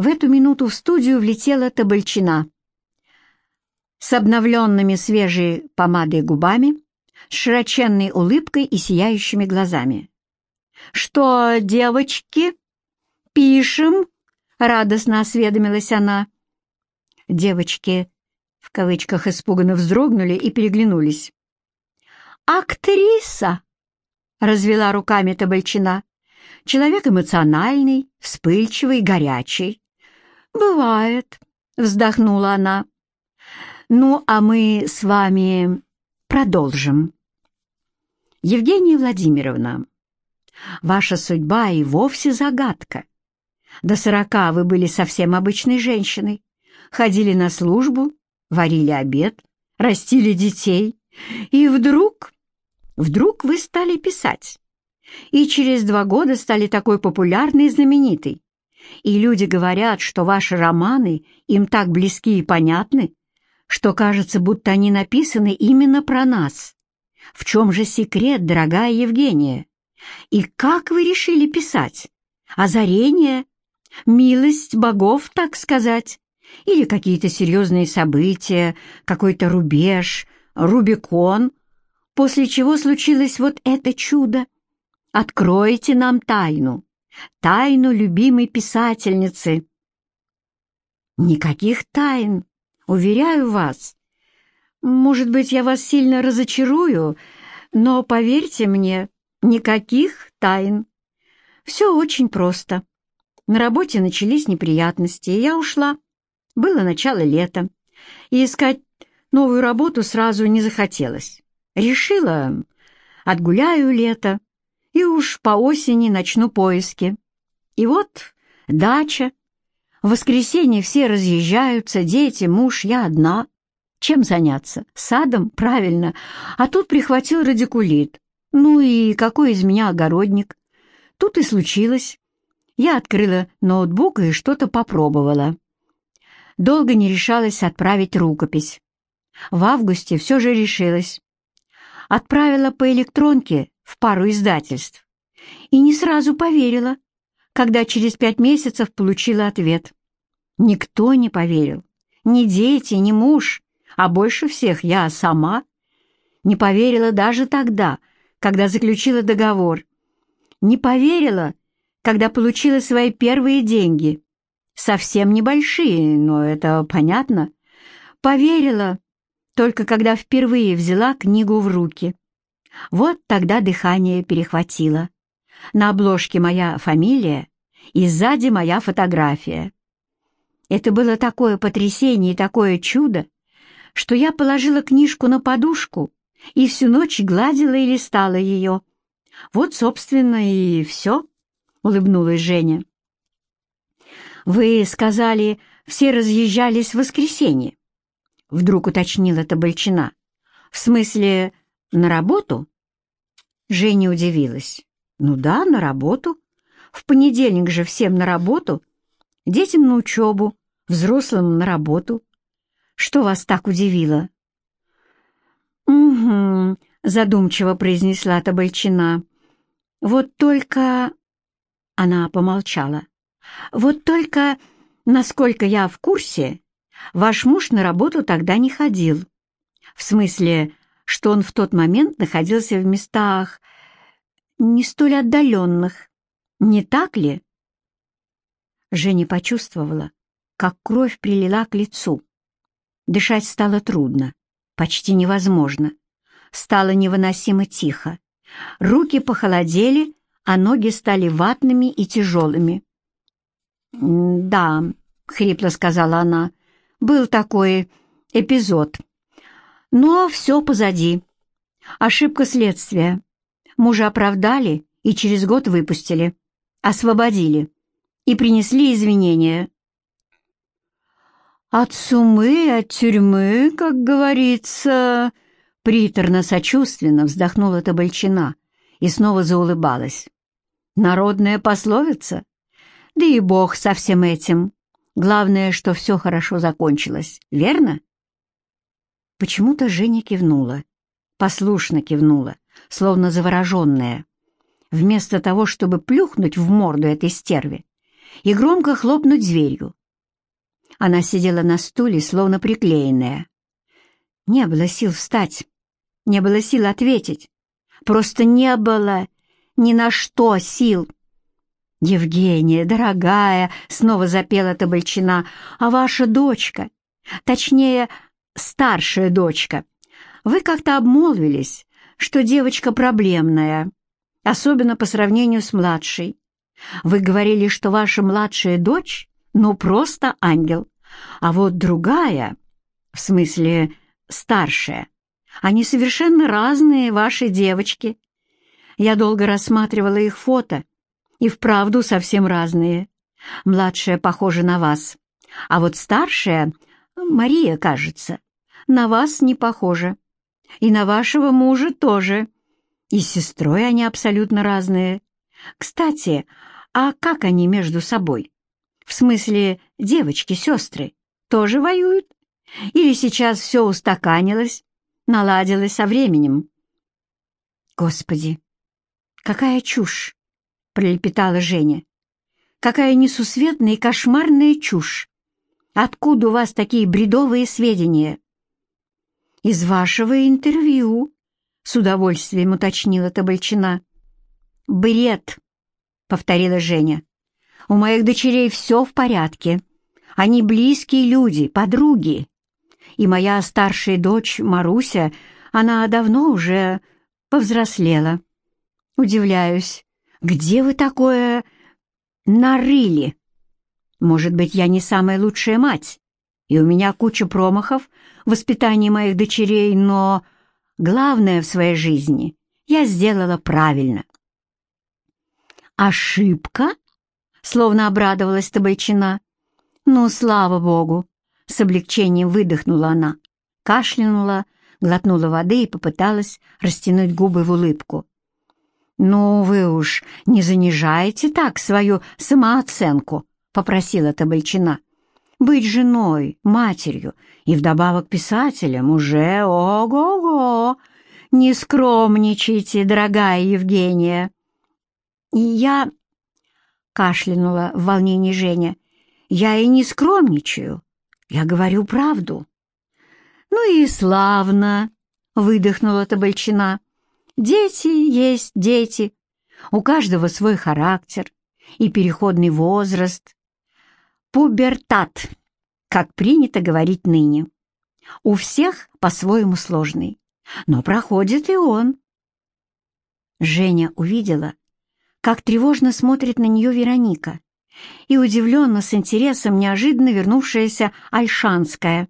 В эту минуту в студию влетела Табальчина с обновленными свежей помадой губами, с широченной улыбкой и сияющими глазами. «Что, девочки, пишем?» — радостно осведомилась она. Девочки в кавычках испуганно вздрогнули и переглянулись. «Актриса!» — развела руками Табальчина. «Человек эмоциональный, вспыльчивый, горячий». «Бывает», — вздохнула она. «Ну, а мы с вами продолжим». «Евгения Владимировна, ваша судьба и вовсе загадка. До сорока вы были совсем обычной женщиной, ходили на службу, варили обед, растили детей, и вдруг, вдруг вы стали писать. И через два года стали такой популярной и знаменитой. И люди говорят, что ваши романы им так близки и понятны, что кажется, будто они написаны именно про нас. В чем же секрет, дорогая Евгения? И как вы решили писать? Озарение? Милость богов, так сказать? Или какие-то серьезные события, какой-то рубеж, Рубикон, после чего случилось вот это чудо? Откройте нам тайну, тайну любимой писательницы. Никаких тайн, уверяю вас. Может быть, я вас сильно разочарую, но поверьте мне, никаких тайн. Все очень просто. На работе начались неприятности, и я ушла. Было начало лета, и искать новую работу сразу не захотелось. Решила, отгуляю лето, и уж по осени начну поиски. И вот дача. В воскресенье все разъезжаются, дети, муж, я одна. Чем заняться? Садом? Правильно. А тут прихватил радикулит. Ну и какой из меня огородник? Тут и случилось. Я открыла ноутбук и что-то попробовала долго не решалась отправить рукопись. В августе все же решилась. Отправила по электронке в пару издательств. И не сразу поверила, когда через пять месяцев получила ответ. Никто не поверил. Ни дети, ни муж, а больше всех я сама. Не поверила даже тогда, когда заключила договор. Не поверила, когда получила свои первые деньги совсем небольшие, но это понятно. Поверила, только когда впервые взяла книгу в руки. Вот тогда дыхание перехватило. На обложке моя фамилия и сзади моя фотография. Это было такое потрясение и такое чудо, что я положила книжку на подушку и всю ночь гладила и листала ее. Вот, собственно, и все, — улыбнулась Женя. «Вы сказали, все разъезжались в воскресенье?» Вдруг уточнила Табальчина. «В смысле, на работу?» Женя удивилась. «Ну да, на работу. В понедельник же всем на работу. Детям на учебу, взрослым на работу. Что вас так удивило?» «Угу», — задумчиво произнесла Табальчина. «Вот только...» Она помолчала. Вот только, насколько я в курсе, ваш муж на работу тогда не ходил. В смысле, что он в тот момент находился в местах не столь отдаленных. Не так ли? Женя почувствовала, как кровь прилила к лицу. Дышать стало трудно, почти невозможно. Стало невыносимо тихо. Руки похолодели, а ноги стали ватными и тяжелыми. «Да», — хрипло сказала она, — «был такой эпизод. Но все позади. Ошибка следствия. Мужа оправдали и через год выпустили, освободили и принесли извинения». «От сумы, от тюрьмы, как говорится...» Приторно-сочувственно вздохнула Табальчина и снова заулыбалась. «Народная пословица?» Да и бог со всем этим. Главное, что все хорошо закончилось, верно? Почему-то Женя кивнула, послушно кивнула, словно завороженная. Вместо того, чтобы плюхнуть в морду этой стерве, и громко хлопнуть дверью. Она сидела на стуле, словно приклеенная. Не было сил встать, не было сил ответить. Просто не было ни на что сил. «Евгения, дорогая!» — снова запела Табальчина. «А ваша дочка, точнее, старшая дочка, вы как-то обмолвились, что девочка проблемная, особенно по сравнению с младшей. Вы говорили, что ваша младшая дочь, ну, просто ангел, а вот другая, в смысле старшая, они совершенно разные, ваши девочки. Я долго рассматривала их фото, и вправду совсем разные. Младшая похожа на вас, а вот старшая, Мария, кажется, на вас не похожа. И на вашего мужа тоже. И с сестрой они абсолютно разные. Кстати, а как они между собой? В смысле, девочки-сестры тоже воюют? Или сейчас все устаканилось, наладилось со временем? Господи, какая чушь! пролепетала Женя. Какая несусветная и кошмарная чушь! Откуда у вас такие бредовые сведения? Из вашего интервью, с удовольствием уточнила Табальчина. Бред, повторила Женя. У моих дочерей все в порядке. Они близкие люди, подруги. И моя старшая дочь Маруся, она давно уже повзрослела. Удивляюсь, где вы такое нарыли? Может быть, я не самая лучшая мать, и у меня куча промахов в воспитании моих дочерей, но главное в своей жизни я сделала правильно. «Ошибка?» — словно обрадовалась Табальчина. «Ну, слава богу!» — с облегчением выдохнула она, кашлянула, глотнула воды и попыталась растянуть губы в улыбку. «Ну, вы уж не занижаете так свою самооценку», — попросила Табальчина. «Быть женой, матерью и вдобавок писателем уже ого-го! Не скромничайте, дорогая Евгения!» «И я...» — кашлянула в волнении Женя. «Я и не скромничаю. Я говорю правду». «Ну и славно!» — выдохнула Табальчина. Дети есть дети, у каждого свой характер и переходный возраст. Пубертат, как принято говорить ныне. У всех по-своему сложный, но проходит и он. Женя увидела, как тревожно смотрит на нее Вероника, и удивленно, с интересом, неожиданно вернувшаяся Альшанская.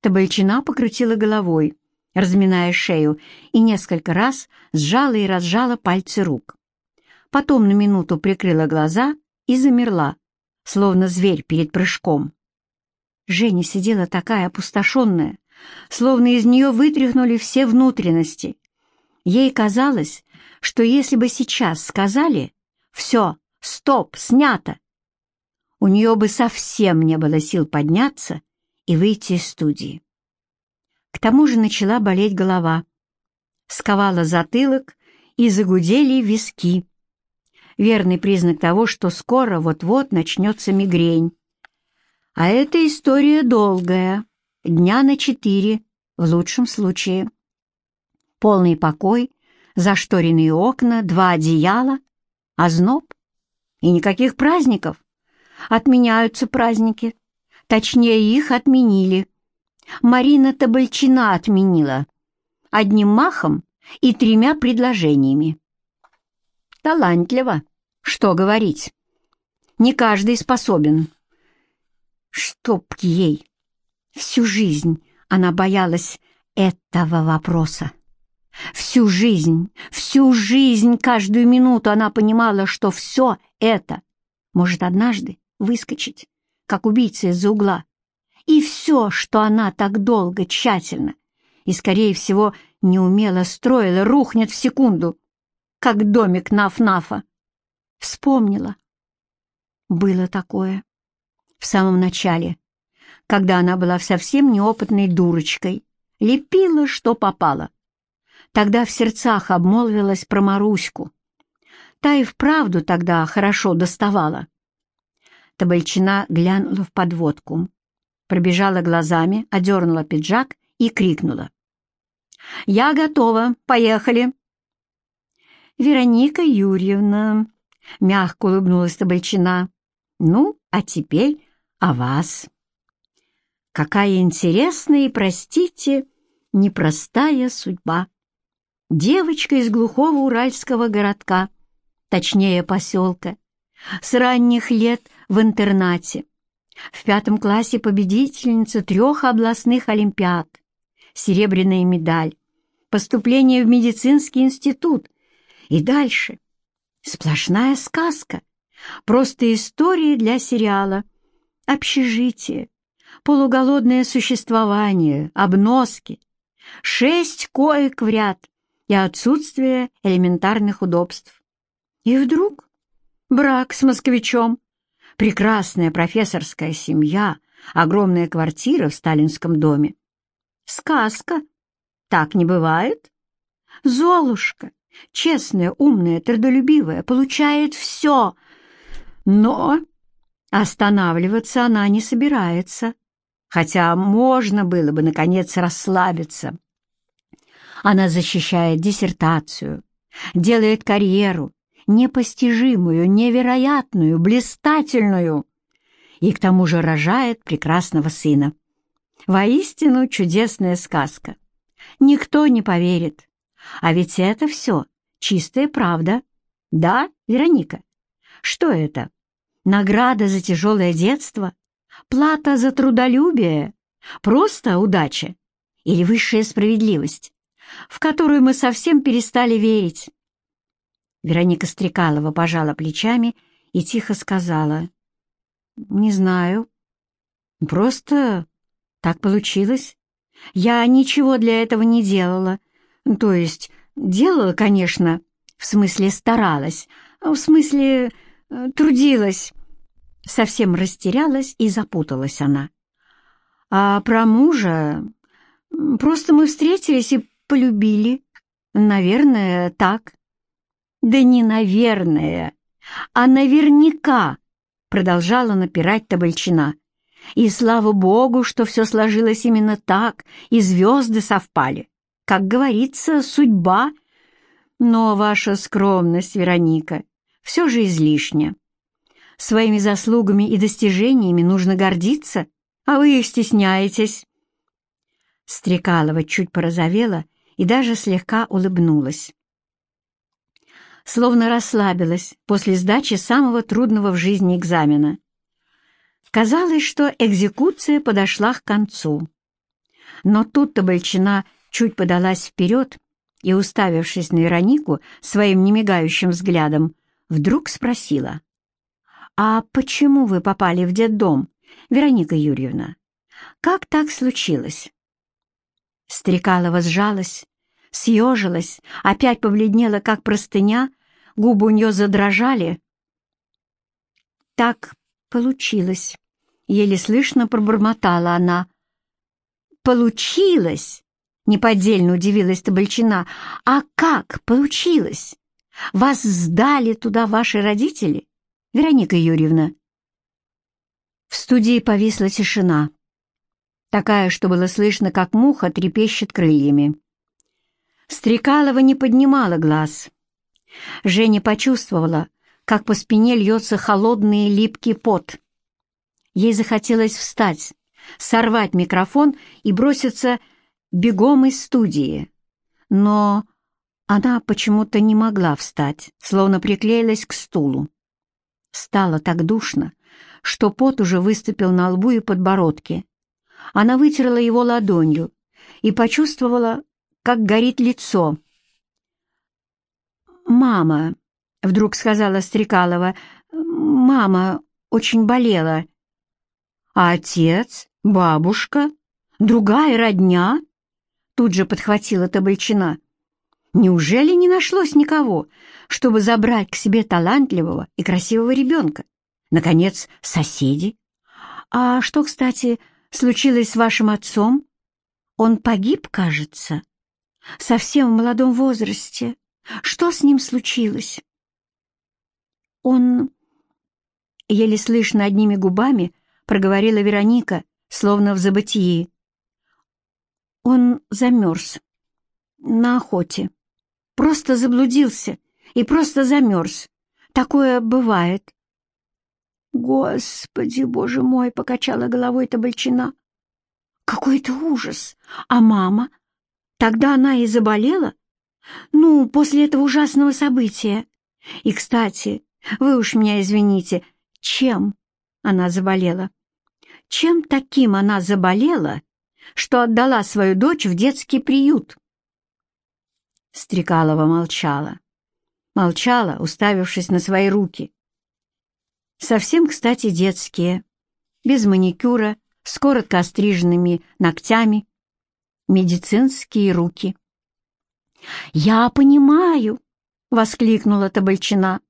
Табальчина покрутила головой разминая шею, и несколько раз сжала и разжала пальцы рук. Потом на минуту прикрыла глаза и замерла, словно зверь перед прыжком. Женя сидела такая опустошенная, словно из нее вытряхнули все внутренности. Ей казалось, что если бы сейчас сказали «все, стоп, снято», у нее бы совсем не было сил подняться и выйти из студии. К тому же начала болеть голова. Сковала затылок и загудели виски. Верный признак того, что скоро вот-вот начнется мигрень. А эта история долгая, дня на четыре, в лучшем случае. Полный покой, зашторенные окна, два одеяла, озноб и никаких праздников. Отменяются праздники, точнее их отменили. Марина Табальчина отменила. Одним махом и тремя предложениями. Талантливо, что говорить. Не каждый способен. Чтоб ей. Всю жизнь она боялась этого вопроса. Всю жизнь, всю жизнь, каждую минуту она понимала, что все это может однажды выскочить, как убийца из-за угла, и все, что она так долго, тщательно и, скорее всего, неумело строила, рухнет в секунду, как домик Наф-Нафа. Вспомнила. Было такое. В самом начале, когда она была совсем неопытной дурочкой, лепила, что попало. Тогда в сердцах обмолвилась про Маруську. Та и вправду тогда хорошо доставала. Табальчина глянула в подводку, пробежала глазами, одернула пиджак и крикнула. «Я готова, поехали!» «Вероника Юрьевна», — мягко улыбнулась Табальчина, — «ну, а теперь о вас». «Какая интересная и, простите, непростая судьба. Девочка из глухого уральского городка, точнее поселка, с ранних лет в интернате. В пятом классе победительница трех областных олимпиад, серебряная медаль, поступление в медицинский институт и дальше. Сплошная сказка, просто история для сериала, общежитие, полуголодное существование, обноски, шесть коек в ряд и отсутствие элементарных удобств. И вдруг брак с москвичом, прекрасная профессорская семья, огромная квартира в сталинском доме. Сказка. Так не бывает. Золушка, честная, умная, трудолюбивая, получает все. Но останавливаться она не собирается хотя можно было бы, наконец, расслабиться. Она защищает диссертацию, делает карьеру, непостижимую, невероятную, блистательную, и к тому же рожает прекрасного сына. Воистину чудесная сказка. Никто не поверит. А ведь это все чистая правда. Да, Вероника? Что это? Награда за тяжелое детство? Плата за трудолюбие? Просто удача? Или высшая справедливость, в которую мы совсем перестали верить? Вероника Стрекалова пожала плечами и тихо сказала. «Не знаю. Просто так получилось. Я ничего для этого не делала. То есть делала, конечно, в смысле старалась, в смысле э, трудилась. Совсем растерялась и запуталась она. А про мужа... Просто мы встретились и полюбили. Наверное, так. Да не наверное, а наверняка, продолжала напирать Табальчина. И слава богу, что все сложилось именно так, и звезды совпали. Как говорится, судьба. Но ваша скромность, Вероника, все же излишня. Своими заслугами и достижениями нужно гордиться, а вы их стесняетесь». Стрекалова чуть порозовела и даже слегка улыбнулась. Словно расслабилась после сдачи самого трудного в жизни экзамена. Казалось, что экзекуция подошла к концу. Но тут-то Большина чуть подалась вперед и, уставившись на Веронику своим немигающим взглядом, вдруг спросила. «А почему вы попали в детдом, Вероника Юрьевна? Как так случилось?» Стрекалова сжалась, съежилась, опять побледнела, как простыня, губы у нее задрожали. «Так получилось», — еле слышно пробормотала она. «Получилось?» — неподдельно удивилась Табальчина. «А как получилось? Вас сдали туда ваши родители?» Вероника Юрьевна». В студии повисла тишина, такая, что было слышно, как муха трепещет крыльями. Стрекалова не поднимала глаз. Женя почувствовала, как по спине льется холодный липкий пот. Ей захотелось встать, сорвать микрофон и броситься бегом из студии. Но она почему-то не могла встать, словно приклеилась к стулу. Стало так душно, что пот уже выступил на лбу и подбородке. Она вытерла его ладонью и почувствовала, как горит лицо. «Мама», — вдруг сказала Стрекалова, — «мама очень болела». «А отец? Бабушка? Другая родня?» Тут же подхватила Табальчина. Неужели не нашлось никого, чтобы забрать к себе талантливого и красивого ребенка? Наконец, соседи. А что, кстати, случилось с вашим отцом? Он погиб, кажется, совсем в молодом возрасте. Что с ним случилось? Он... Еле слышно одними губами проговорила Вероника, словно в забытии. Он замерз. На охоте. Просто заблудился и просто замерз. Такое бывает. «Господи, боже мой!» — покачала головой Табальчина. «Какой-то ужас! А мама? Тогда она и заболела? Ну, после этого ужасного события. И, кстати, вы уж меня извините, чем она заболела? Чем таким она заболела, что отдала свою дочь в детский приют?» Стрекалова молчала. Молчала, уставившись на свои руки. Совсем, кстати, детские, без маникюра, с коротко остриженными ногтями, медицинские руки. «Я понимаю!» — воскликнула Табальчина.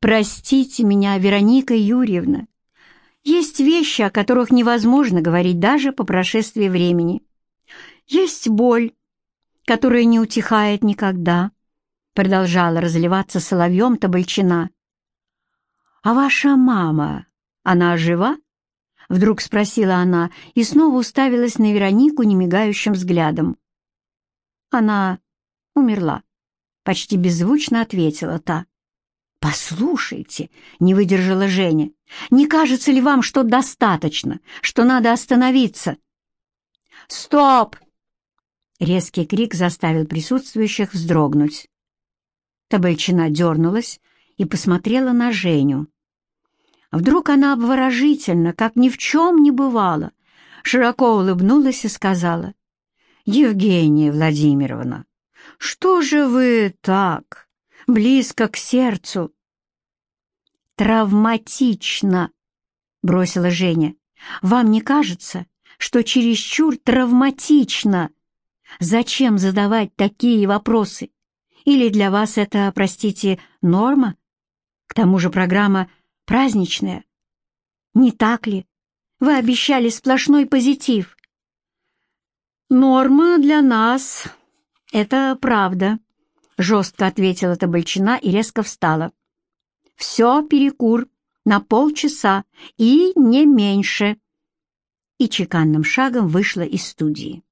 «Простите меня, Вероника Юрьевна. Есть вещи, о которых невозможно говорить даже по прошествии времени. Есть боль, которая не утихает никогда», — продолжала разливаться соловьем Табальчина. «А ваша мама, она жива?» Вдруг спросила она и снова уставилась на Веронику немигающим взглядом. «Она умерла», — почти беззвучно ответила та. «Послушайте», — не выдержала Женя, — «не кажется ли вам, что достаточно, что надо остановиться?» «Стоп!» Резкий крик заставил присутствующих вздрогнуть. Табальчина дернулась и посмотрела на Женю. Вдруг она обворожительно, как ни в чем не бывало, широко улыбнулась и сказала, «Евгения Владимировна, что же вы так, близко к сердцу?» «Травматично», — бросила Женя. «Вам не кажется, что чересчур травматично? Зачем задавать такие вопросы? Или для вас это, простите, норма? К тому же программа праздничная. Не так ли? Вы обещали сплошной позитив. Норма для нас — это правда, — жестко ответила Табальчина и резко встала. Все перекур на полчаса и не меньше. И чеканным шагом вышла из студии.